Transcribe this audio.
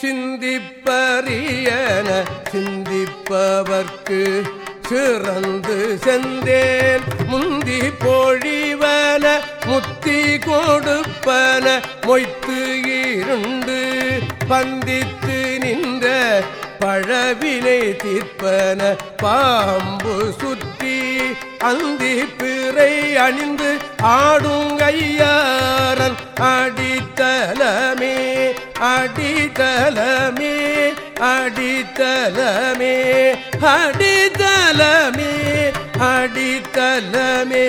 சிந்திப்பறியன சிந்திப்பவர்க்கு சிறந்து செந்தேன். முந்தி பொழிவன முத்தி கொடுப்பன மொய்த்து இருண்டு பந்தித்து நின்ற பழவினை தீர்ப்பன பாம்பு சுற்றி அந்தி பிறை அணிந்து ஆடுங்கையா அடித்தலமே அடித்தலமே அடித்தலமே அடித்தலமே